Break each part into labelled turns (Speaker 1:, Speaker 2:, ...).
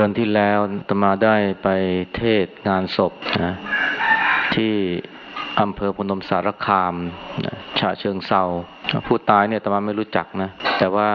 Speaker 1: เมื่อเดือนที่แล้วตมาได้ไปเทศงานศพนะที่อำเภอพนมสารคามนะฉะเชิงเซาผู้ตายเนี่ยตมาไม่รู้จักนะ แต่ว่า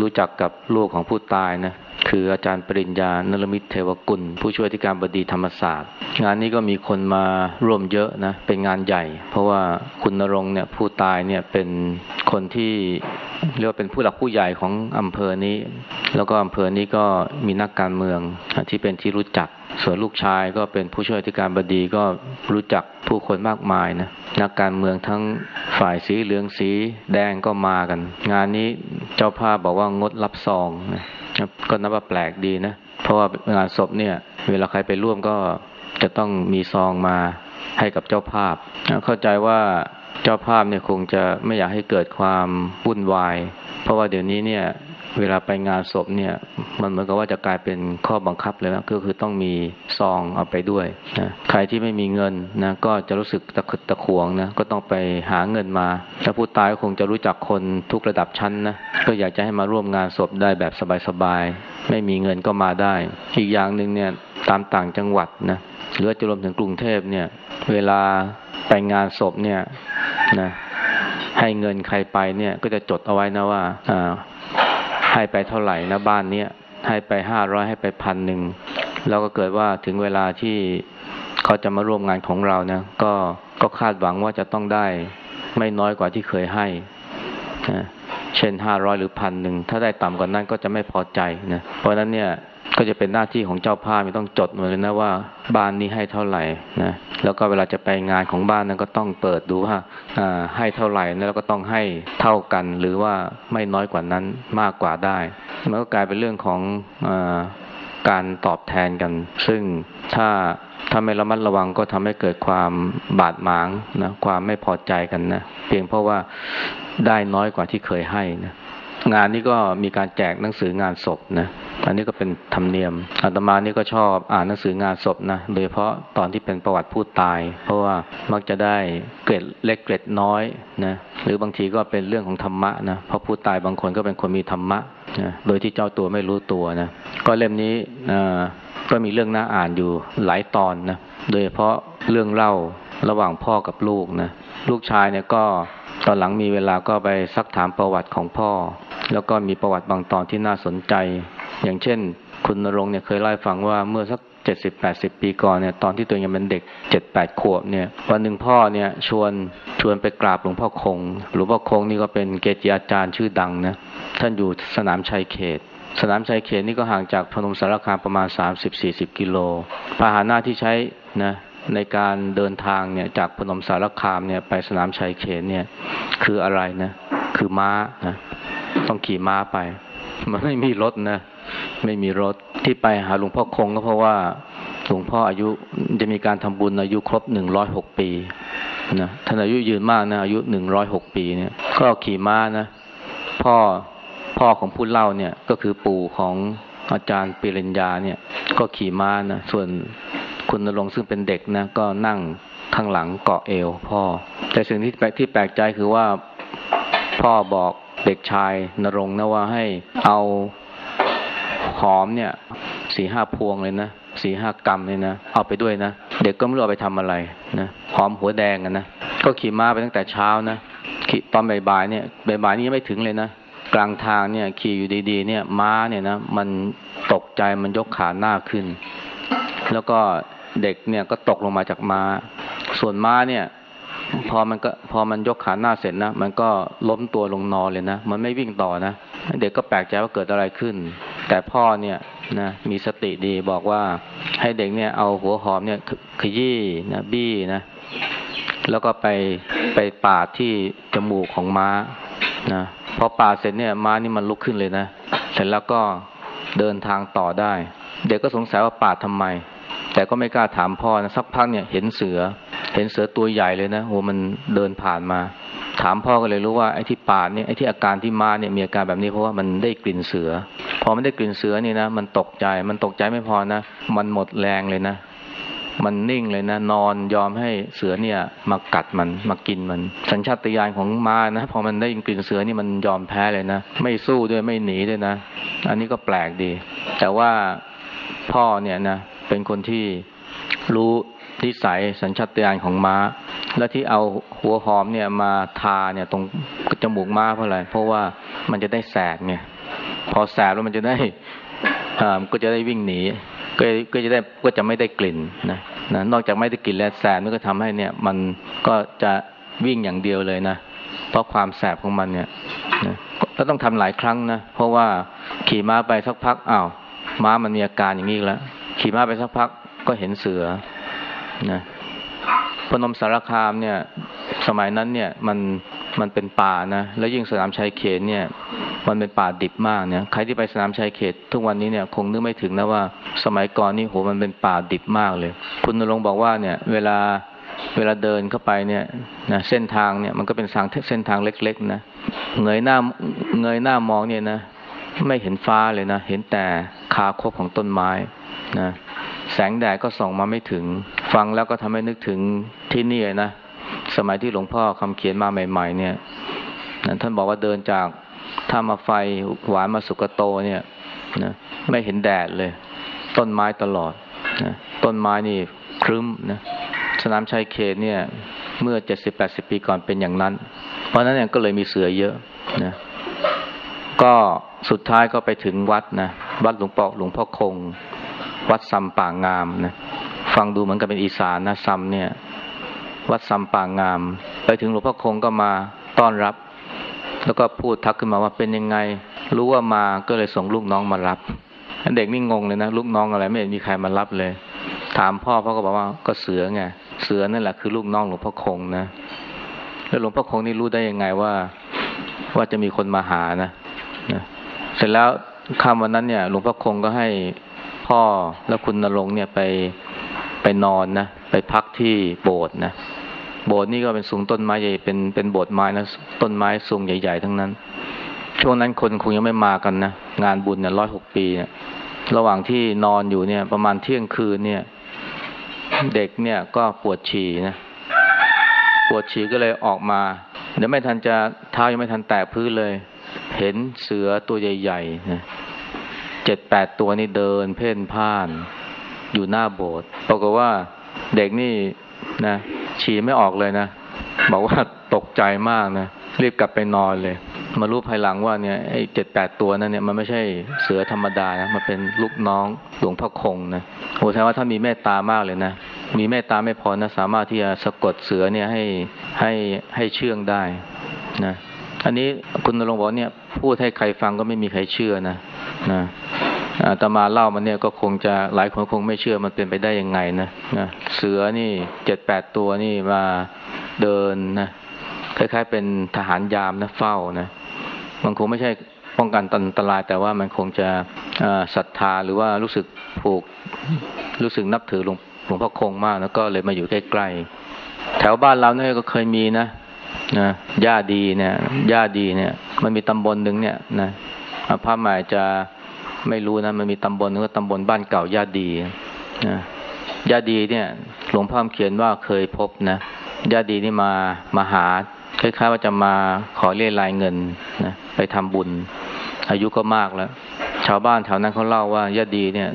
Speaker 1: รู้จักกับลูกของผู้ตายนะคืออาจารย์ปริญญานรมิตรเทวกุล ผู้ช่วยที่การบดีธรรมศาสตร์ งานนี้ก็มีคนมาร่วมเยอะนะเป็นงานใหญ่ เพราะว่าคุณนรงเนี่ยผู้ตายเนี่ยเป็น คนที่เรียกว่าเป็นผู้หลักผู้ใหญ่ของอำเภอนี้ แล้วก็อำเภอนี้ก็มีนักการเมืองที่เป็นที่รู้จัก ส่วนลูกชายก็เป็นผู้ช่วยที่การบดีก็รู้จักผู้คนมากมายนะนักการเมืองทั้งฝ่ายสีเหลืองสีแดงก็มากัน งานนี้เจ้าภาพบอกว่างดรับซองนะก็นับว่าแปลกดีนะเพราะว่างานศพเนี่ย เวลาใครไปร่วมก็จะต้องมีซองมาให้กับเจ้าภาพ เข้าใจว่า เจ้าภาพเนี่ยคงจะไม่อยากให้เกิดความวุ่นวาย เพราะว่าเดี๋ยวนี้เนี่ย เวลาไปงานศพเนี่ย มันเหมือนกับว่าจะกลายเป็นข้อบังคับเลยนะก็คือต้องมีซองเอาไปด้วยนะใครที่ไม่มีเงินนะก็จะรู้สึกตะขึดตะขวงนะก็ต้องไปหาเงินมาถ้าผู้ตายคงจะรู้จักคนทุกระดับชั้นนะก็อยากจะให้มาร่วมงานศพได้แบบสบายๆไม่มีเงินก็มาได้ อีกอย่างหนึ่งเนี่ยตามต่างจังหวัดนะหรือจะรวมถึงกรุงเทพเนี่ย เวลาไปงานศพเนี่ย นะให้เงินใครไปเนี่ยก็จะจดเอาไว้นะว่าให้ไปเท่าไหร่นะบ้านเนี้ยให้ไปห้าร้อยให้ไปพันหนึ่งแล้วก็เกิดว่าถึงเวลาที่เขาจะมาร่วมงานของเราเนี่ยก็ก็คาดหวังว่าจะต้องได้ไม่น้อยกว่าที่เคยให้นะ เช่นห้าร้อยหรือพันหนึ่งถ้าได้ต่ำกว่านั้นก็จะไม่พอใจนะเพราะนั้นเนี่ยก็จะเป็นหน้าที่ของเจ้าภาพต้องจดมาเลยนะว่าบ้านนี้ให้เท่าไหร่นะแล้วก็เวลาจะไปงานของบ้านนั้นก็ต้องเปิดดูว่าให้เท่าไหร่นะแล้วก็ต้องให้เท่ากันหรือว่าไม่น้อยกว่านั้นมากกว่าได้มันก็กลายเป็นเรื่องของอการตอบแทนกัน ซึ่งถ้าถ้าไม่ระมัดระวังก็ทำให้เกิดความบาดหมางนะความไม่พอใจกันนะเพียงเพราะว่า ได้น้อยกว่าที่เคยให้นะงานนี้ก็มีการแจกหนังสืองานศพนะ อันนี้ก็เป็นธรรมเนียมอาตมานี่ก็ชอบอ่านหนังสืองานศพนะ โดยเฉพาะตอนที่เป็นประวัติผู้ตาย เพราะว่ามักจะได้เกร็ดเล็กเกร็ดน้อยนะ หรือบางทีก็เป็นเรื่องของธรรมะนะ เพราะผู้ตายบางคนก็เป็นคนมีธรรมะนะโดยที่เจ้าตัวไม่รู้ตัวนะ ก็เล่มนี้ก็มีเรื่องน่าอ่านอยู่หลายตอนนะ โดยเฉพาะเรื่องเล่าระหว่างพ่อกับลูกนะ ลูกชายเนี่ยก็ ตอนหลังมีเวลาก็ไปซักถามประวัติของพ่อ แล้วก็มีประวัติบางตอนที่น่าสนใจ อย่างเช่น คุณนรงเนี่ยเคยเล่าให้ฟังว่าเมื่อสักเจ็ดสิบแปดสิบปีก่อนเนี่ยตอนที่ตัวยังเป็นเด็กเจ็ดแปดขวบเนี่ยวันหนึ่งพ่อเนี่ยชวนชวนไปกราบหลวงพ่อคงหลวงพ่อคงนี่ก็เป็นเกจิอาจารย์ชื่อดังนะท่านอยู่สนามชัยเขต สนามชัยเขตนี่ก็ห่างจากพนมสารคามประมาณสามสิบสี่สิบกิโลพาหนะที่ใช้นะ ในการเดินทางเนี่ยจากพนมสารคามเนี่ยไปสนามชัยเขนเนี่ย คืออะไรนะ คือม้านะต้องขี่ม้าไป มันไม่มีรถนะ ไม่มีรถที่ไปหาหลวงพ่อคงก็เพราะว่าหลวงพ่ออายุจะมีการทำบุญอายุครบหนึ่งร้อยหกปีนะท่านอายุยืนมากนะอายุหนึ่งร้อยหกปีเนี่ย ก็ขี่ม้านะพ่อพ่อของผู้เล่าเนี่ยก็คือปู่ของอาจารย์ปิริญญาเนี่ย ก็ขี่ม้านะส่วน คุณนรงซึ่งเป็นเด็กนะก็นั่งข้างหลังเกาะเอวพ่อ แต่สิ่งที่แปลกที่แปลกใจคือว่าพ่อบอกเด็กชายนรงนะว่าให้เอาหอมเนี่ยสี่ห้าพวงเลยนะสี่ห้ากรัมเลยนะเอาไปด้วยนะเด็กก็ไม่รู้เอาไปทำอะไรนะหอมหัวแดงกันนะก็ขี่ม้าไปตั้งแต่เช้านะขี่ตอนบ่ายๆเนี่ยบ่ายๆนี้ยังไม่ถึงเลยนะกลางทางเนี่ยขี่อยู่ดีๆ เนี่ยม้าเนี่ยนะมันตกใจมันยกขาหน้าขึ้น แล้วก็ เด็กเนี่ยก็ตกลงมาจากม้า ส่วนม้าเนี่ย พอมันก็พอมันยกขาหน้าเสร็จนะ มันก็ล้มตัวลงนอนเลยนะ มันไม่วิ่งต่อนะ เด็กก็แปลกใจว่าเกิดอะไรขึ้น แต่พ่อเนี่ยนะมีสติดีบอกว่าให้เด็กเนี่ยเอาหัวหอมเนี่ยขยี้นะบี้นะ แล้วก็ไปไปปาดที่จมูกของม้านะพอปาดเสร็จเนี่ยม้านี่มันลุกขึ้นเลยนะ เสร็จแล้วก็เดินทางต่อได้ เด็กก็สงสัยว่าปาดทำไม แต่ก็ไม่กล้าถามพ่อนะสักพักเนี่ยเห็นเสือ เห็นเสือตัวใหญ่เลยนะโหมันเดินผ่านมา ถามพ่อก็เลยรู้ว่าไอ้ที่ปาดเนี่ยไอ้ที่อาการที่มาเนี่ยมีอาการแบบนี้เพราะว่ามันได้กลิ่นเสือ พอมันได้กลิ่นเสือนี่นะมันตกใจมันตกใจไม่พอนะ มันหมดแรงเลยนะ มันนิ่งเลยนะ นอนยอมให้เสือเนี่ย มากัดมันมากินมัน สัญชาตญาณของมานะพอมันได้กลิ่นเสือนี่มันยอมแพ้เลยนะไม่สู้ด้วยไม่หนีด้วยนะ อันนี้ก็แปลกดี แต่ว่าพ่อเนี่ยนะ เป็นคนที่รู้นิสัยสัญชาตญาณของม้า และที่เอาหัวหอมเนี่ยมาทาเนี่ยตรงจมูกม้าเพราะอะไร เพราะว่ามันจะได้แสบเนี่ย พอแสบแล้วมันจะได้อ่าก็จะได้วิ่งหนี ก็ก็จะได้ก็จะไม่ได้กลิ่นนะนะนอกจากไม่ได้กลิ่นแล้วแสบมันก็ทำให้เนี่ยมันก็จะวิ่งอย่างเดียวเลยนะ เพราะความแสบของมันเนี่ยนะแล้วต้องทำหลายครั้งนะ เพราะว่าขี่ม้าไปสักพักอ้าวม้ามันมีอาการอย่างนี้แล้ว ขี่ม้าไปสักพักก็เห็นเสือนะพนมสารคามเนี่ย สมัยนั้นเนี่ยมันมันเป็นป่านะ แล้วยิ่งสนามชัยเขตเนี่ย มันเป็นป่าดิบมากเนี่ยใครที่ไปสนามชัยเขต ทุกวันนี้เนี่ยคงนึกไม่ถึงนะว่าสมัยก่อนนี่โหมันเป็นป่าดิบมากเลย คุณนรงบอกว่าเนี่ย เวลาเวลาเดินเข้าไปเนี่ยนะเส้นทางเนี่ยมันก็เป็นทางเส้นทางเล็ก ๆ นะเงยหน้าเงยหน้ามองเนี่ยนะ ไม่เห็นฟ้าเลยนะ เห็นแต่คาคบของต้นไม้ นะแสงแดดก็ส่องมาไม่ถึง ฟังแล้วก็ทำให้นึกถึงที่นี่นะ สมัยที่หลวงพ่อคำเขียนมาใหม่ ๆ เนี่ยนะท่านบอกว่าเดินจากท่ามาไฟหวานมาสุกโตเนี่ยนะไม่เห็นแดดเลย ต้นไม้ตลอดนะต้นไม้นี่ครึ้มนะสนามชัยเขตเนี่ย เมื่อเจ็ดสิบแปดสิบปีก่อนเป็นอย่างนั้น เพราะนั้นเนี่ยก็เลยมีเสือเยอะนะก็สุดท้ายก็ไปถึงวัดนะวัดหลวงปอหลวงพ่อคง วัดซัมป่างามนะฟังดูเหมือนกับเป็นอีสานนะซัมเนี่ย วัดซัมป่างาม ไปถึงหลวงพ่อคงก็มาต้อนรับ แล้วก็พูดทักขึ้นมาว่าเป็นยังไง รู้ว่ามาก็เลยส่งลูกน้องมารับเด็กนี่งงเลยนะลูกน้องอะไรไม่เห็นมีใครมารับเลย ถามพ่อพ่อก็บอกว่าก็เสือไงเสือนั่นแหละคือลูกน้องหลวงพ่อคงนะแล้วหลวงพ่อคงนี่รู้ได้ยังไงว่าว่าจะมีคนมาหานะนะเสร็จแล้วค่ำวันนั้นเนี่ย หลวงพ่อคงก็ให้ พ่อและคุณนรงเนี่ยไปไปนอนนะไปพักที่โบสถ์นะโบสถ์นี่ก็เป็นสูงต้นไม้ใหญ่เป็นเป็นโบสถ์ไม้นะต้นไม้สูงใหญ่ ๆ ทั้งนั้น ช่วงนั้นคนคงยังไม่มากันนะงานบุญเนี่ยร้อยหกปีเนี่ยระหว่างที่นอนอยู่เนี่ย ประมาณเที่ยงคืนเนี่ย เด็กเนี่ยก็ปวดฉี่นะปวดฉี่ก็เลยออกมาเดี๋ยวไม่ทันจะเท้ายังไม่ทันแตะพื้นเลย เห็นเสือตัวใหญ่ๆนะ เจ็ดแปดตัวนี่เดินเพ่นพ่าน อยู่หน้าโบสถ์ปรากฏว่าเด็กนี่นะฉี่ไม่ออกเลยนะ บอกว่าตกใจมากนะรีบกลับไปนอนเลย มารู้ภายหลังว่าเนี่ยไอ้เจ็ดแปดตัวนั้นเนี่ยมันไม่ใช่เสือธรรมดานะมันเป็นลูกน้องหลวงพ่อคงนะโอ้แสดงว่าถ้ามีเมตตามากเลยนะมีเมตตาไม่พอนะสามารถที่จะสะกดเสือเนี่ยให้ให้ให้เชื่องได้นะอันนี้คุณนรงค์บอกเนี่ยพูดให้ใครฟังก็ไม่มีใครเชื่อนะ นะอาตมาเล่ามันเนี่ยก็คงจะหลายคนคงไม่เชื่อมันเป็นไปได้ยังไงนะนะเสือนี่เจ็ดแปดตัวนี่มาเดินนะคล้ายๆ เป็นทหารยามนะเฝ้านะมันคงไม่ใช่ป้องกันอันตราย แต่ว่ามันคงจะศรัทธาหรือว่ารู้สึกผูกรู้สึกนับถือหลวงหลวงพ่อคงมากแล้วก็เลยมาอยู่ใกล้ๆแถวบ้านเราเนี่ยก็เคยมีนะนะย่าดีเนี่ยย่าดีเนี่ย มันมีตำบลหนึ่งเนี่ยนะ พระหมายจะไม่รู้นะมันมีตำบลนึงก็ตำบลบ้านเก่าย่าดีนะย่าดีเนี่ย หลวงพ่อเขียนว่าเคยพบนะย่าดีนี่มามาหาคล้ายๆว่าจะมาขอเรียรายเงินนะไปทำบุญ อายุก็มากแล้ว ชาวบ้านแถวนั้นเขาเล่าว่าย่าดีเนี่ย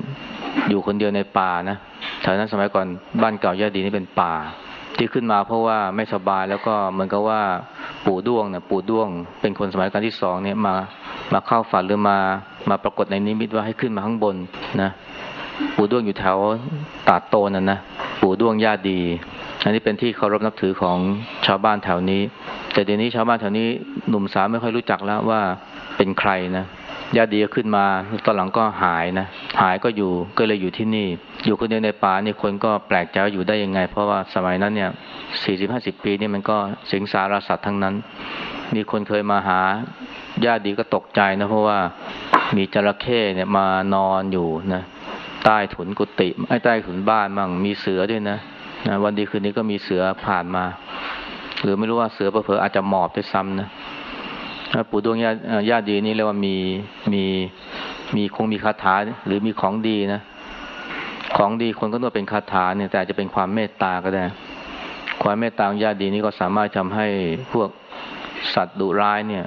Speaker 1: อยู่คนเดียวในป่านะแถวนั้นสมัยก่อนบ้านเก่าย่าดีนี่เป็นป่า ที่ขึ้นมาเพราะว่าไม่สบายแล้วก็เหมือนกับว่าปู่ด้วงเนี่ยปู่ด้วง เป็นคนสมัยการที่สองเนี่ยมา มาเข้าฝันหรือมามาปรากฏในนิมิตว่าให้ขึ้นมาข้างบนนะปู่ด้วงอยู่แถวตาดโตนั่นนะปู่ด้วงญาติดี อันนี้เป็นที่เคารพนับถือของชาวบ้านแถวนี้ แต่เดี๋ยวนี้ชาวบ้านแถวนี้หนุ่มสาวไม่ค่อยรู้จักแล้วว่าเป็นใครนะญาติดีก็ขึ้นมาตอนหลังก็หายนะหายก็อยู่ก็เลยอยู่ที่นี่ อยู่คนเดียวในป่านี่คนก็แปลกใจว่าอยู่ได้ยังไง เพราะว่าสมัยนั้นเนี่ยสี่สิบห้าสิบปีนี่มันก็สิงสารสัตว์ทั้งนั้น มีคนเคยมาหาญาติดีก็ตกใจนะ เพราะว่ามีจระเข้เนี่ยมานอนอยู่นะใต้ถุนกุฏิไอ้ใต้ถุนบ้านมั่งมีเสือด้วยนะนะวันดีคืนนี้ก็มีเสือผ่านมา หรือไม่รู้ว่าเสือเผลอๆอาจจะหมอบด้วยซ้ำนะปู่ดวงญาติญาติดีนี่เรียกว่ามีมีมีคงมีคาถาหรือมีของดีนะของดีคนก็ต้องเป็นคาถาเนี่ยแต่จะเป็นความเมตตาก็ได้ ความเมตตาของญาติดีนี่ก็สามารถทำให้พวก สัตว์ดุร้ายเนี่ย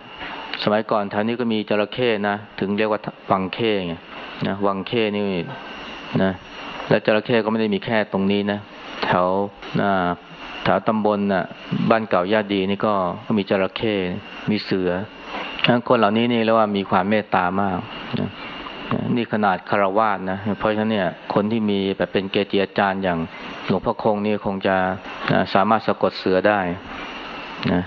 Speaker 1: สมัยก่อนแถวนี้ก็มีจระเข้นะ ถึงเรียกว่าวังเข้ไงนะวังเข้นี่นะ และจระเข้ก็ไม่ได้มีแค่ตรงนี้นะ แถวแถวตำบลน่ะ บ้านเก่าญาติดีนี่ก็มีจระเข้มีเสือทั้งคนเหล่านี้นี่เรียกว่ามีความเมตตามากนะนี่ขนาดคารวาสนะ เพราะฉะนั้นเนี่ย คนที่มีแบบเป็นเกจิอาจารย์อย่างหลวงพ่อคงนี่คงจะสามารถสะกดเสือได้ นะ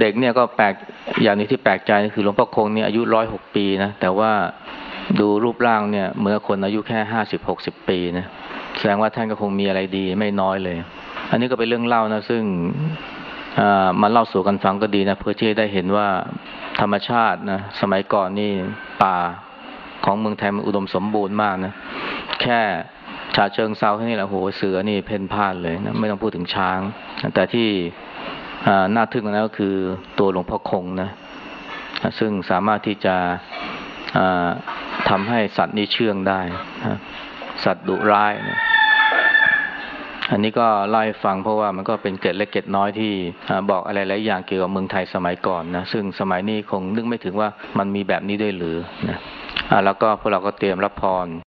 Speaker 1: เด็กเนี่ยก็แปลกอย่างนี้ที่แปลกใจคือหลวงพ่อคงเนี่ยอายุร้อยหกปีนะแต่ว่าดูรูปร่างเนี่ยเหมื่อคนอายุแค่ห้าสิบหกสิบปีนะแสดงว่าท่านก็คงมีอะไรดีไม่น้อยเลย อันนี้ก็เป็นเรื่องเล่านะซึ่งมาเล่าสู่กันฟังก็ดีนะเพื่อที่ได้เห็นว่าธรรมชาตินะสมัยก่อนนี่ป่าของเมืองไทยมันอุดมสมบูรณ์มากนะแค่ชาเชิงเซาแค่นี้แหละโหเสือนี่เพ่นพ่านเลยนะไม่ต้องพูดถึงช้าง แต่ที่ น่าทึ่งนะก็คือตัวหลวงพ่อคงนะ ซึ่งสามารถที่จะทำให้สัตว์นี้เชื่องได้สัตว์ดุร้ายนะอันนี้ก็เล่าให้ฟังเพราะว่ามันก็เป็นเกร็ดเล็กเกร็ดน้อยที่บอกอะไรหลายอย่างเกี่ยวกับเมืองไทยสมัยก่อนนะซึ่งสมัยนี้คงนึกไม่ถึงว่ามันมีแบบนี้ด้วยหรือนะแล้วก็พวกเราก็เตรียมรับพร